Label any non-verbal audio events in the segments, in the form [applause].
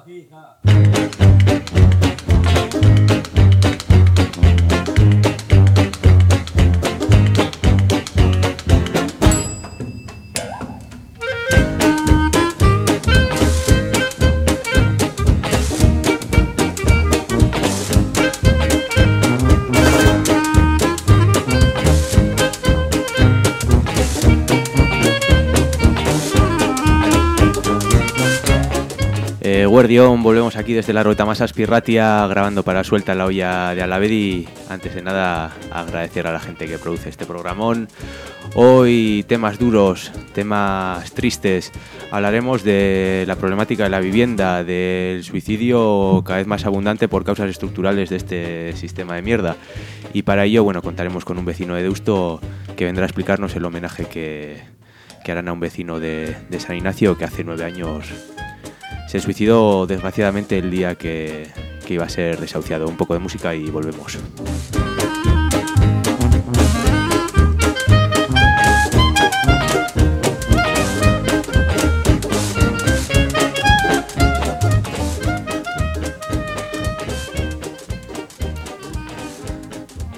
فيها volvemos aquí desde la Ruta Masas Pirratia grabando para Suelta la olla de Alavedi. Antes de nada, agradecer a la gente que produce este programón. Hoy temas duros, temas tristes. Hablaremos de la problemática de la vivienda, del suicidio cada vez más abundante por causas estructurales de este sistema de mierda. Y para ello, bueno, contaremos con un vecino de Deusto que vendrá a explicarnos el homenaje que, harán a un vecino de, de San Ignacio que hace nueve años se suicidó desgraciadamente el día que, iba a ser desahuciado. Un poco de música y volvemos.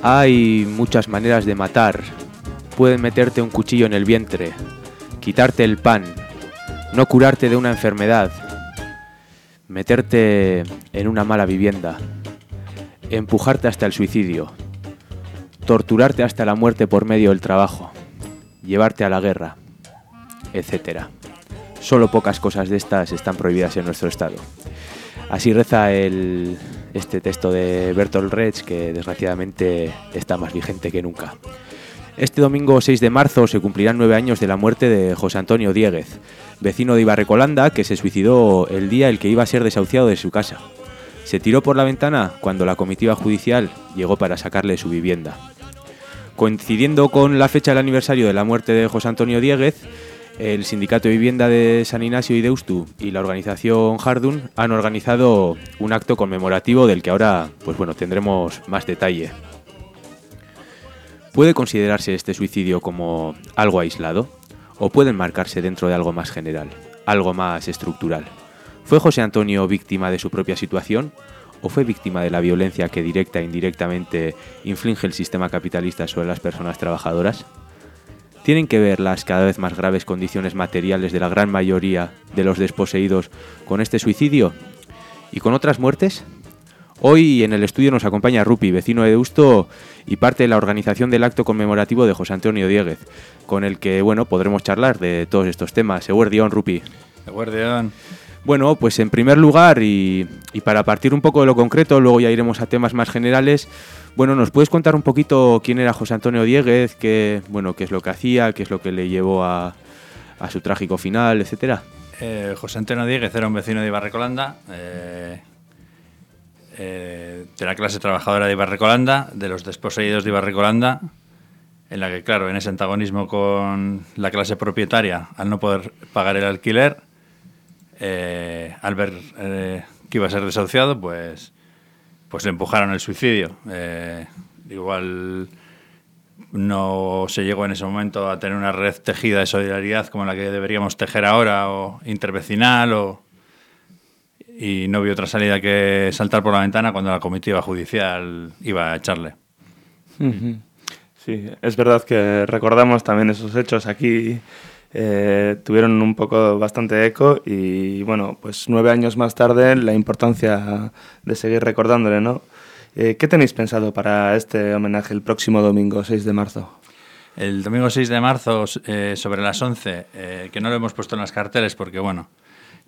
Hay muchas maneras de matar. Pueden meterte un cuchillo en el vientre, quitarte el pan, no curarte de una enfermedad, meterte en una mala vivienda, empujarte hasta el suicidio, torturarte hasta la muerte por medio del trabajo, llevarte a la guerra, etc. Solo pocas cosas de estas están prohibidas en nuestro estado. Así reza el, este texto de Bertolt Brecht que desgraciadamente está más vigente que nunca. Este domingo 6 de marzo se cumplirán nueve años de la muerte de José Antonio Dieguez, vecino de Ibarrecolanda que se suicidó el día el que iba a ser desahuciado de su casa. Se tiró por la ventana cuando la comitiva judicial llegó para sacarle su vivienda. Coincidiendo con la fecha del aniversario de la muerte de José Antonio Dieguez, el Sindicato de Vivienda de San Ignacio y Deustu y la organización Hardun han organizado un acto conmemorativo del que ahora pues bueno, tendremos más detalle. ¿Puede considerarse este suicidio como algo aislado? ¿O pueden marcarse dentro de algo más general, algo más estructural? ¿Fue José Antonio víctima de su propia situación? ¿O fue víctima de la violencia que directa e indirectamente inflige el sistema capitalista sobre las personas trabajadoras? ¿Tienen que ver las cada vez más graves condiciones materiales de la gran mayoría de los desposeídos con este suicidio? ¿Y con otras muertes? Hoy en el estudio nos acompaña Rupi, vecino de Deusto y parte de la organización del acto conmemorativo de José Antonio Dieguez, con el que bueno podremos charlar de todos estos temas. Eguerdión, Rupi. Eguerdión. Bueno, pues en primer lugar, y, para partir un poco de lo concreto, luego ya iremos a temas más generales. Bueno, ¿nos puedes contar un poquito quién era José Antonio Dieguez, qué, bueno, qué es lo que hacía, qué es lo que le llevó a, su trágico final, etcétera? Eh, José Antonio Dieguez era un vecino de Ibarrecolanda, eh, eh, de la clase trabajadora de Ibarrecolanda, de los desposeídos de Ibarrecolanda, en la que, claro, en ese antagonismo con la clase propietaria, al no poder pagar el alquiler, eh, al ver eh, que iba a ser desahuciado, pues, pues le empujaron el suicidio. igual no se llegó en ese momento a tener una red tejida de solidaridad como la que deberíamos tejer ahora, o intervecinal, o y no vi otra salida que saltar por la ventana cuando la comitiva judicial iba a echarle. Sí, es verdad que recordamos también esos hechos aquí. Eh, tuvieron un poco bastante eco y bueno, pues nueve años más tarde la importancia de seguir recordándole, ¿no? Eh, ¿Qué tenéis pensado para este homenaje el próximo domingo, 6 de marzo? El domingo 6 de marzo, eh, sobre las 11, que no lo hemos puesto en las carteles porque, bueno,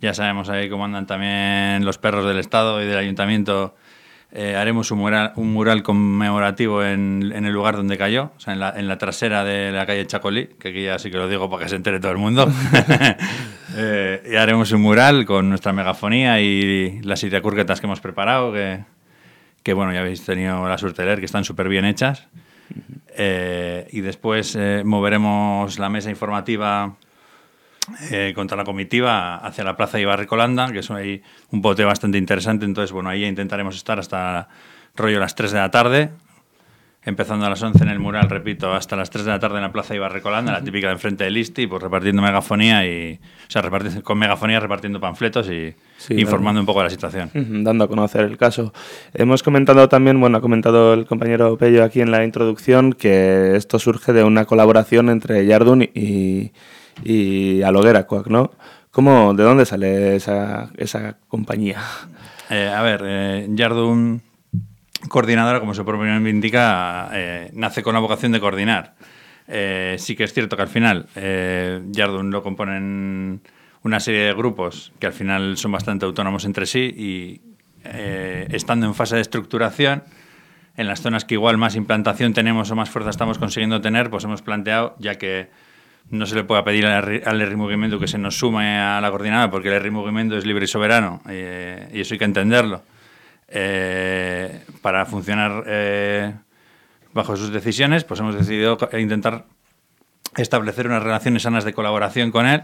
ya sabemos ahí cómo andan también los perros del Estado y del Ayuntamiento. Eh, haremos un mural, un mural conmemorativo en, en, el lugar donde cayó, o sea, en la, en la, trasera de la calle Chacolí, que aquí ya sí que lo digo para que se entere todo el mundo. [laughs] eh, y haremos un mural con nuestra megafonía y las curquetas que hemos preparado, que, que, bueno, ya habéis tenido la suerte de leer, que están súper bien hechas. Eh, y después eh, moveremos la mesa informativa eh, contra la comitiva hacia la plaza de Ibarricolanda, que es ahí un bote bastante interesante. Entonces, bueno, ahí intentaremos estar hasta rollo las 3 de la tarde. empezando a las 11 en el mural, repito, hasta las 3 de la tarde en la Plaza Ibarrecolanda, la típica de enfrente del ISTI, pues repartiendo megafonía y, o sea, repartiendo, con megafonía repartiendo panfletos y informando un poco de la situación. Dando a conocer el caso. Hemos comentado también, bueno, ha comentado el compañero Pello aquí en la introducción que esto surge de una colaboración entre Yardun y, y Aloguera ¿no? ¿Cómo, ¿De dónde sale esa, esa compañía? Eh, a ver, eh, coordinadora, como su propio nombre indica, eh, nace con la vocación de coordinar. Eh, sí que es cierto que al final eh, Yardun lo componen una serie de grupos que al final son bastante autónomos entre sí y estando en fase de estructuración, en las zonas que igual más implantación tenemos o más fuerza estamos consiguiendo tener, pues hemos planteado, ya que no se le puede pedir al ERRI Movimiento que se nos sume a la coordinada, porque el ERRI Movimiento es libre y soberano, y eso hay que entenderlo. Eh, para funcionar eh, bajo sus decisiones, pues hemos decidido intentar establecer unas relaciones sanas de colaboración con él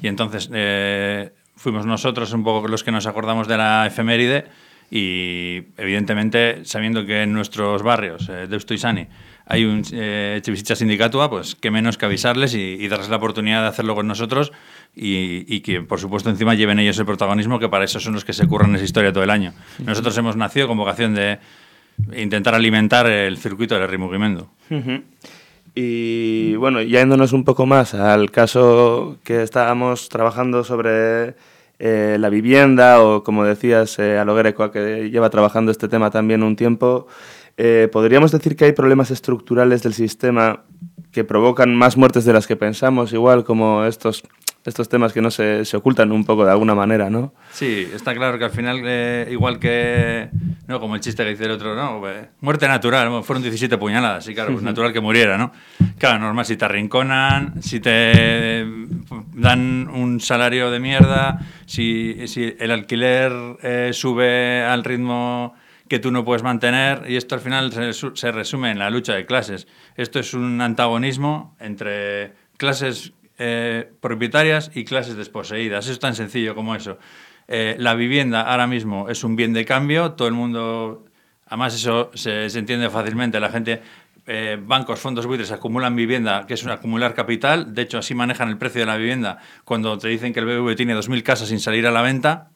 y entonces eh, fuimos nosotros un poco los que nos acordamos de la efeméride y evidentemente sabiendo que en nuestros barrios, de Deusto y Sani, hay un eh, Sindicatua, pues qué menos que avisarles y, darles la oportunidad de hacerlo con nosotros y, que, por supuesto, encima lleven ellos el protagonismo, que para eso son los que se curran esa historia todo el año. Nosotros hemos nacido con vocación de intentar alimentar el circuito del Rimugimendo. Y bueno, yéndonos un poco más al caso que estábamos trabajando sobre eh, la vivienda, o como decías, eh, Aloguerecoa, que lleva trabajando este tema también un tiempo. Eh, ¿Podríamos decir que hay problemas estructurales del sistema que provocan más muertes de las que pensamos, igual como estos, estos temas que no se, se ocultan un poco de alguna manera, ¿no? Sí, está claro que al final, eh, igual que, no como el chiste que dice el otro, no, muerte natural, fueron 17 puñaladas, y claro, pues natural que muriera, ¿no? Claro, normal, si te arrinconan, si te dan un salario de mierda, si, si el alquiler eh, sube al ritmo que tú no puedes mantener y esto al final se, resume en la lucha de clases. Esto es un antagonismo entre clases eh, propietarias y clases desposeídas. Es tan sencillo como eso. Eh, la vivienda ahora mismo es un bien de cambio, todo el mundo, además eso se, entiende fácilmente, la gente, eh, bancos, fondos buitres acumulan vivienda, que es un acumular capital, de hecho así manejan el precio de la vivienda cuando te dicen que el BBV tiene 2.000 casas sin salir a la venta,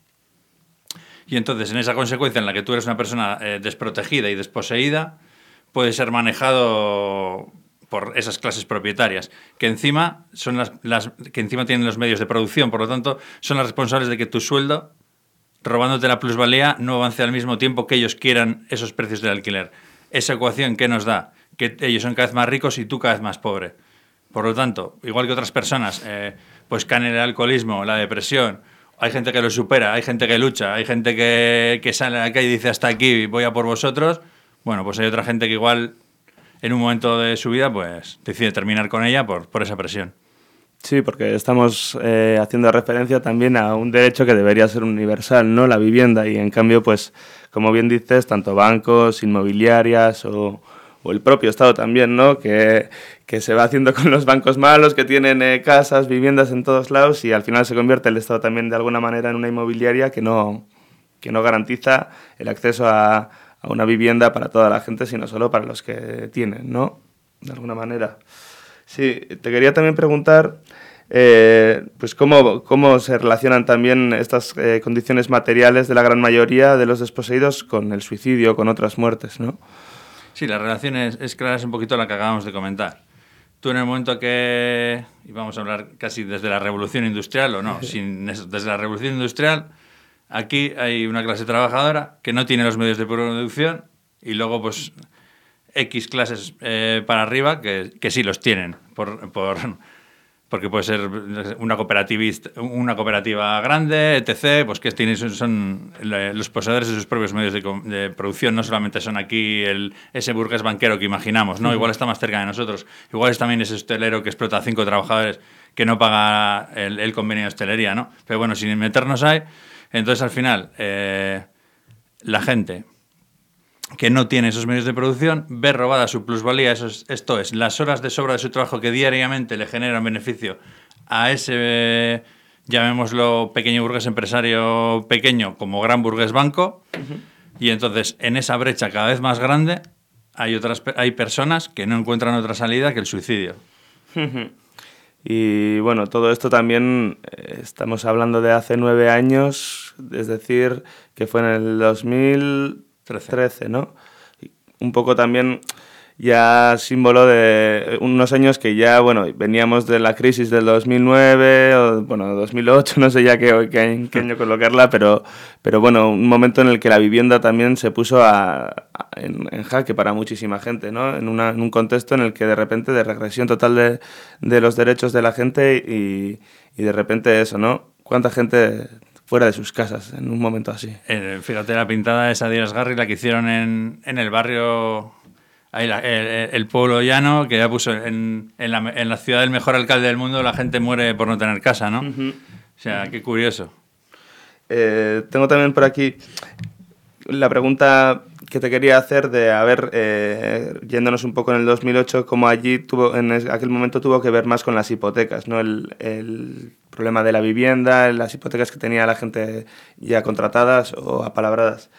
y entonces, en esa consecuencia en la que tú eres una persona eh, desprotegida y desposeída, puede ser manejado por esas clases propietarias, que encima, son las, que encima tienen los medios de producción, por lo tanto, son las responsables de que tu sueldo, robándote la plusvalía, no avance al mismo tiempo que ellos quieran esos precios del alquiler. Esa ecuación, ¿qué nos da? Que ellos son cada vez más ricos y tú cada vez más pobre. Por lo tanto, igual que otras personas, eh, pues caen en el alcoholismo, la depresión, hay gente que lo supera, hay gente que lucha, hay gente que, que sale a la calle y dice hasta aquí voy a por vosotros. Bueno, pues hay otra gente que igual en un momento de su vida pues decide terminar con ella por, por esa presión. Sí, porque estamos eh, haciendo referencia también a un derecho que debería ser universal, ¿no? La vivienda. Y en cambio, pues, como bien dices, tanto bancos, inmobiliarias o, o el propio Estado también, ¿no? Que, que, se va haciendo con los bancos malos, que tienen eh, casas, viviendas en todos lados y al final se convierte el Estado también de alguna manera en una inmobiliaria que no, que no garantiza el acceso a, a una vivienda para toda la gente, sino solo para los que tienen, ¿no? De alguna manera. Sí, te quería también preguntar... Eh, pues cómo, cómo, se relacionan también estas eh, condiciones materiales de la gran mayoría de los desposeídos con el suicidio, con otras muertes, ¿no? Sí, la relación es, clara, es un poquito la que acabamos de comentar. Tú en el momento que, y vamos a hablar casi desde la revolución industrial o no, [laughs] sin desde la revolución industrial, aquí hay una clase trabajadora que no tiene los medios de producción y luego pues X clases eh, para arriba que, que, sí los tienen por, por porque puede ser una, cooperativista, una cooperativa grande, etc., pues que tienen, son los poseedores de sus propios medios de, producción, no solamente son aquí el, ese burgués banquero que imaginamos, ¿no? Igual está más cerca de nosotros, igual es también ese hostelero que explota a cinco trabajadores que no paga el, convenio de hostelería, ¿no? Pero bueno, sin meternos ahí, entonces al final eh, la gente que no tiene esos medios de producción, ve robada su plusvalía, eso esto es, las horas de sobra de su trabajo que diariamente le generan beneficio a ese, llamémoslo, pequeño burgués empresario pequeño como gran burgués banco, y entonces en esa brecha cada vez más grande, hay, otras, hay personas que no encuentran otra salida que el suicidio. Y bueno, todo esto también eh, estamos hablando de hace nueve años, es decir, que fue en el 2013, ¿no? Un poco también ya símbolo de unos años que ya, bueno, veníamos de la crisis del 2009, o, bueno, 2008, [laughs] no sé ya qué, año colocarla, pero, pero bueno, un momento en el que la vivienda también se puso a, en, en, jaque para muchísima gente, ¿no? En, en, un contexto en el que de repente de regresión total de, de los derechos de la gente y, y de repente eso, ¿no? ¿Cuánta gente fuera de sus casas en un momento así. Eh, fíjate la pintada esa de Garry, la que hicieron en, en el barrio Ahí la, el, el, pueblo llano que ya puso en, en, la, en, la, ciudad del mejor alcalde del mundo la gente muere por no tener casa, ¿no? Uh -huh. O sea, qué curioso. Eh, tengo también por aquí la pregunta que te quería hacer de, a ver, eh, yéndonos un poco en el 2008, como allí tuvo, en aquel momento tuvo que ver más con las hipotecas, ¿no? El, el problema de la vivienda, las hipotecas que tenía la gente ya contratadas o apalabradas.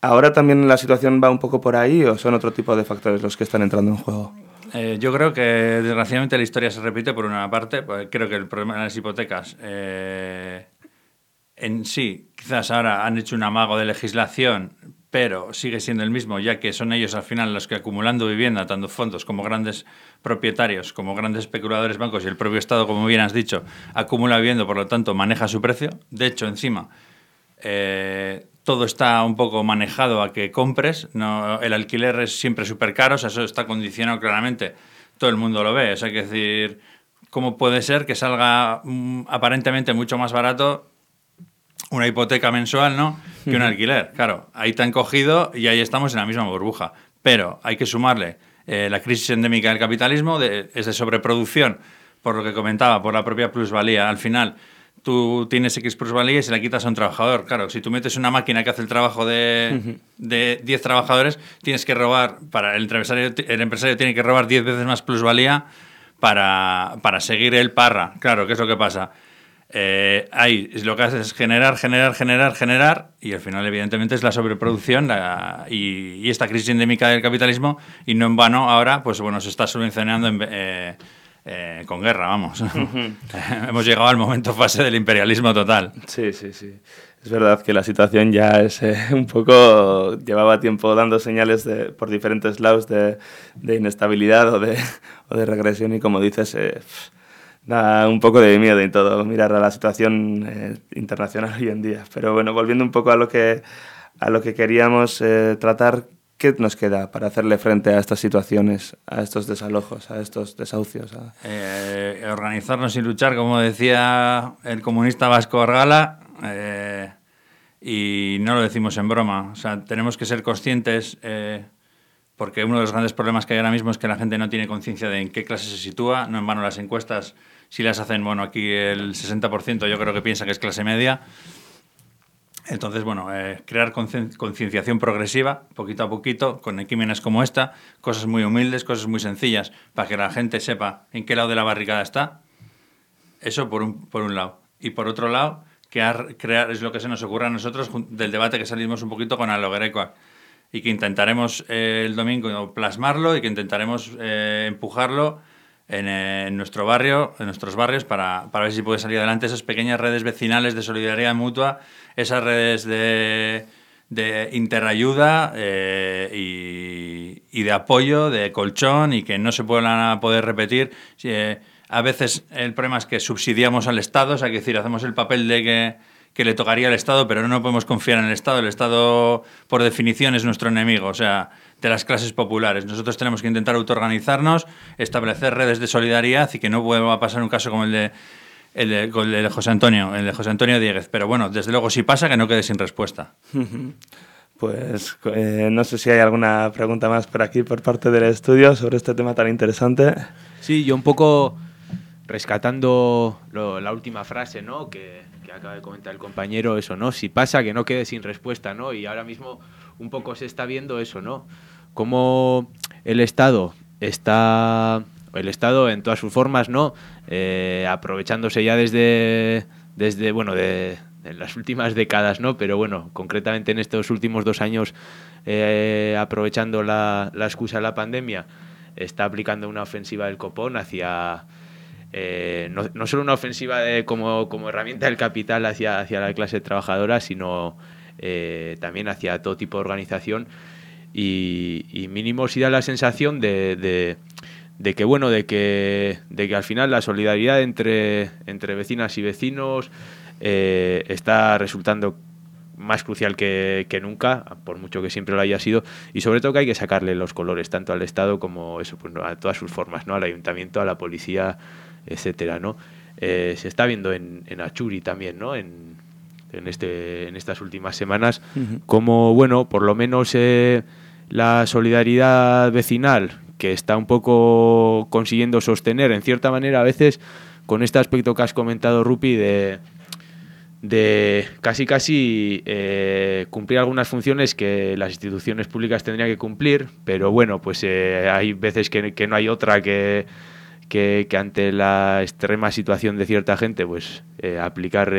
¿Ahora también la situación va un poco por ahí o son otro tipo de factores los que están entrando en juego? Eh, yo creo que desgraciadamente la historia se repite por una parte. Pues creo que el problema de las hipotecas eh, en sí, quizás ahora han hecho un amago de legislación, pero sigue siendo el mismo, ya que son ellos al final los que acumulando vivienda, tanto fondos como grandes propietarios, como grandes especuladores bancos y el propio Estado, como bien has dicho, acumula vivienda, por lo tanto maneja su precio. De hecho, encima, eh, todo está un poco manejado a que compres. No, el alquiler es siempre súper caro, o sea, eso está condicionado claramente. Todo el mundo lo ve. O sea, hay que decir, ¿cómo puede ser que salga mm, aparentemente mucho más barato una hipoteca mensual, ¿no? Que un alquiler. Claro, ahí te han cogido y ahí estamos en la misma burbuja. Pero hay que sumarle eh, la crisis endémica del capitalismo, de, es de sobreproducción, por lo que comentaba, por la propia plusvalía. Al final, tú tienes X plusvalía y se la quitas a un trabajador. Claro, si tú metes una máquina que hace el trabajo de, de 10 trabajadores, tienes que robar, para el empresario, el empresario tiene que robar 10 veces más plusvalía para, para seguir el parra. Claro, ¿qué es lo que pasa? Eh, ahí lo que haces es generar, generar, generar, generar, y al final, evidentemente, es la sobreproducción la, y, y, esta crisis endémica del capitalismo, y no en vano ahora, pues bueno, se está subvencionando en, eh, eh, con guerra, vamos. Uh [laughs] -huh. Hemos llegado al momento fase del imperialismo total. Sí, sí, sí. Es verdad que la situación ya es eh, [laughs] un poco. llevaba tiempo dando señales de, por diferentes lados de, de inestabilidad o de, [laughs] o de, regresión, y como dices. Eh, da un poco de miedo y todo mirar a la situación eh, internacional [laughs] hoy en día. Pero bueno, volviendo un poco a lo que, a lo que queríamos eh, tratar, ¿qué nos queda para hacerle frente a estas situaciones, a estos desalojos, a estos desahucios? A... Eh, organizarnos y luchar, como decía el comunista Vasco Argala, y no lo decimos en broma. O sea, tenemos que ser conscientes porque uno de los grandes problemas que hay ahora mismo es que la gente no tiene conciencia de en qué clase se sitúa, no en vano las encuestas, si las hacen, bueno, aquí el 60% yo creo que piensa que es clase media. Entonces, bueno, eh, crear concienciación progresiva, poquito a poquito, con equímenes como esta, cosas muy humildes, cosas muy sencillas, para que la gente sepa en qué lado de la barricada está. Eso por un, por un lado. Y por otro lado, crear, crear es lo que se nos ocurre a nosotros del debate que salimos un poquito con Alogerecoac y que intentaremos eh, el domingo plasmarlo y que intentaremos eh, empujarlo en, eh, en, nuestro barrio, en nuestros barrios, para, para, ver si puede salir adelante esas pequeñas redes vecinales de solidaridad mutua, esas redes de, de interayuda eh, y, de apoyo, de colchón y que no se puedan poder repetir. Eh, a veces el problema es que subsidiamos al Estado, o sea, que decir, hacemos el papel de que que le tocaría al Estado, pero no podemos confiar en el Estado. El Estado, por definición, es nuestro enemigo, o sea, de las clases populares. Nosotros tenemos que intentar autoorganizarnos, establecer redes de solidaridad y que no vuelva a pasar un caso como el de, el de, el de José Antonio, el de José Antonio Dieguez. Pero bueno, desde luego, si pasa, que no quede sin respuesta. [laughs] Pues eh, no sé si hay alguna pregunta más por aquí, por parte del estudio, sobre este tema tan interesante. Sí, yo un poco rescatando la última frase, ¿no? Que, acaba de comentar el compañero, eso, ¿no? Si pasa, que no quede sin respuesta, ¿no? Y ahora mismo un poco se está viendo eso, ¿no? Cómo el Estado está, el Estado en todas sus formas, ¿no? Eh, aprovechándose ya desde, desde bueno, de, las últimas décadas, ¿no? Pero bueno, concretamente en estos últimos dos años, eh, aprovechando la, excusa de la pandemia, está aplicando una ofensiva del copón hacia... Eh, no, solo una ofensiva de, como, como, herramienta del capital hacia, hacia la clase trabajadora, sino eh, también hacia todo tipo de organización y, y mínimo sí da la sensación de, de, de, que bueno de que, de que al final la solidaridad entre, entre vecinas y vecinos eh, está resultando más crucial que, que, nunca, por mucho que siempre lo haya sido, y sobre todo que hay que sacarle los colores tanto al Estado como eso, pues, a todas sus formas, ¿no? al ayuntamiento, a la policía, etcétera, ¿no? Eh, se está viendo en, en, Achuri también, ¿no? En, en, este, en estas últimas semanas, uh -huh. como, bueno, por lo menos eh, la solidaridad vecinal que está un poco consiguiendo sostener, en cierta manera, a veces, con este aspecto que has comentado, Rupi, de de casi casi eh, cumplir algunas funciones que las instituciones públicas tendrían que cumplir, pero bueno, pues eh, hay veces que, que, no hay otra que, que, ante la extrema situación de cierta gente, pues eh, aplicar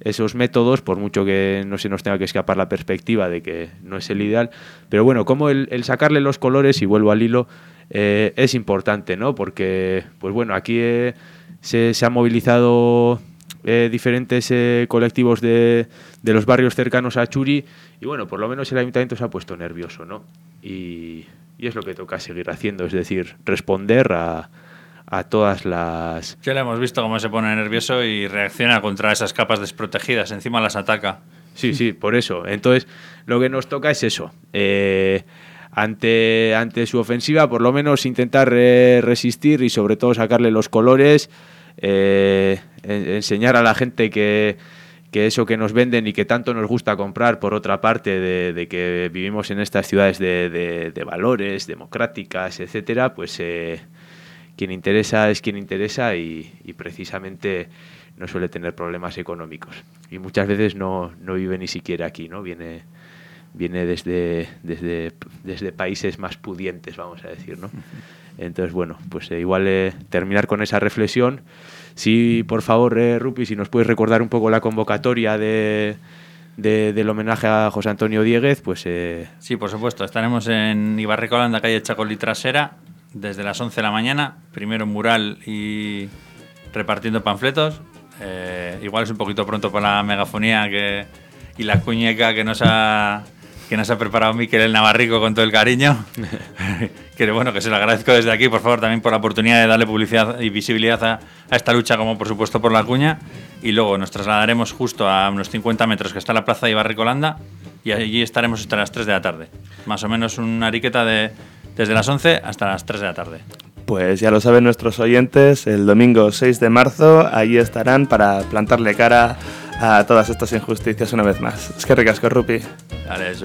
esos métodos, por mucho que no se nos tenga que escapar la perspectiva de que no es el ideal, pero bueno, como el, sacarle los colores, y vuelvo al hilo, es importante, ¿no? Porque, pues bueno, aquí se, se ha movilizado eh, diferentes eh, colectivos de, los barrios cercanos a Churi y bueno, por lo menos el ayuntamiento se ha puesto nervioso, ¿no? Y es lo que toca seguir haciendo, es decir, responder a, a todas las... Ya le hemos visto cómo se pone nervioso y reacciona contra esas capas desprotegidas, encima las ataca. Sí, sí, por eso. Entonces, lo que nos toca es eso. Eh, ante, ante su ofensiva, por lo menos intentar eh, resistir y sobre todo sacarle los colores eh, enseñar a la gente que, que, eso que nos venden y que tanto nos gusta comprar, por otra parte, de, de que vivimos en estas ciudades de, de, de valores democráticas, etcétera, pues eh, quien interesa es quien interesa y, y, precisamente no suele tener problemas económicos. Y muchas veces no, no vive ni siquiera aquí, ¿no? Viene, viene desde, desde, desde países más pudientes, vamos a decir, ¿no? Entonces, bueno, pues eh, igual eh, terminar con esa reflexión. Sí, por favor, eh, Rupi, si nos puedes recordar un poco la convocatoria de, de, del homenaje a José Antonio Dieguez, pues... Eh... Sí, por supuesto. Estaremos en Ibarrecolanda, calle Chacolí Trasera, desde las 11 de la mañana. Primero mural y repartiendo panfletos. Eh, igual es un poquito pronto para la megafonía que, y la cuñeca que nos ha que nos ha preparado Miquel el Navarrico con todo el cariño. [laughs] que bueno, que se lo agradezco desde aquí, por favor, también por la oportunidad de darle publicidad y visibilidad a, a, esta lucha, como por supuesto por la cuña. Y luego nos trasladaremos justo a unos 50 metros que está la plaza de Ibarricolanda y allí estaremos hasta las 3 de la tarde. Más o menos una ariqueta de, desde las 11 hasta las 3 de la tarde. Pues ya lo saben nuestros oyentes, el domingo 6 de marzo allí estarán para plantarle cara a todas estas injusticias una vez más. Es que ricasco, Rupi. Dale, es.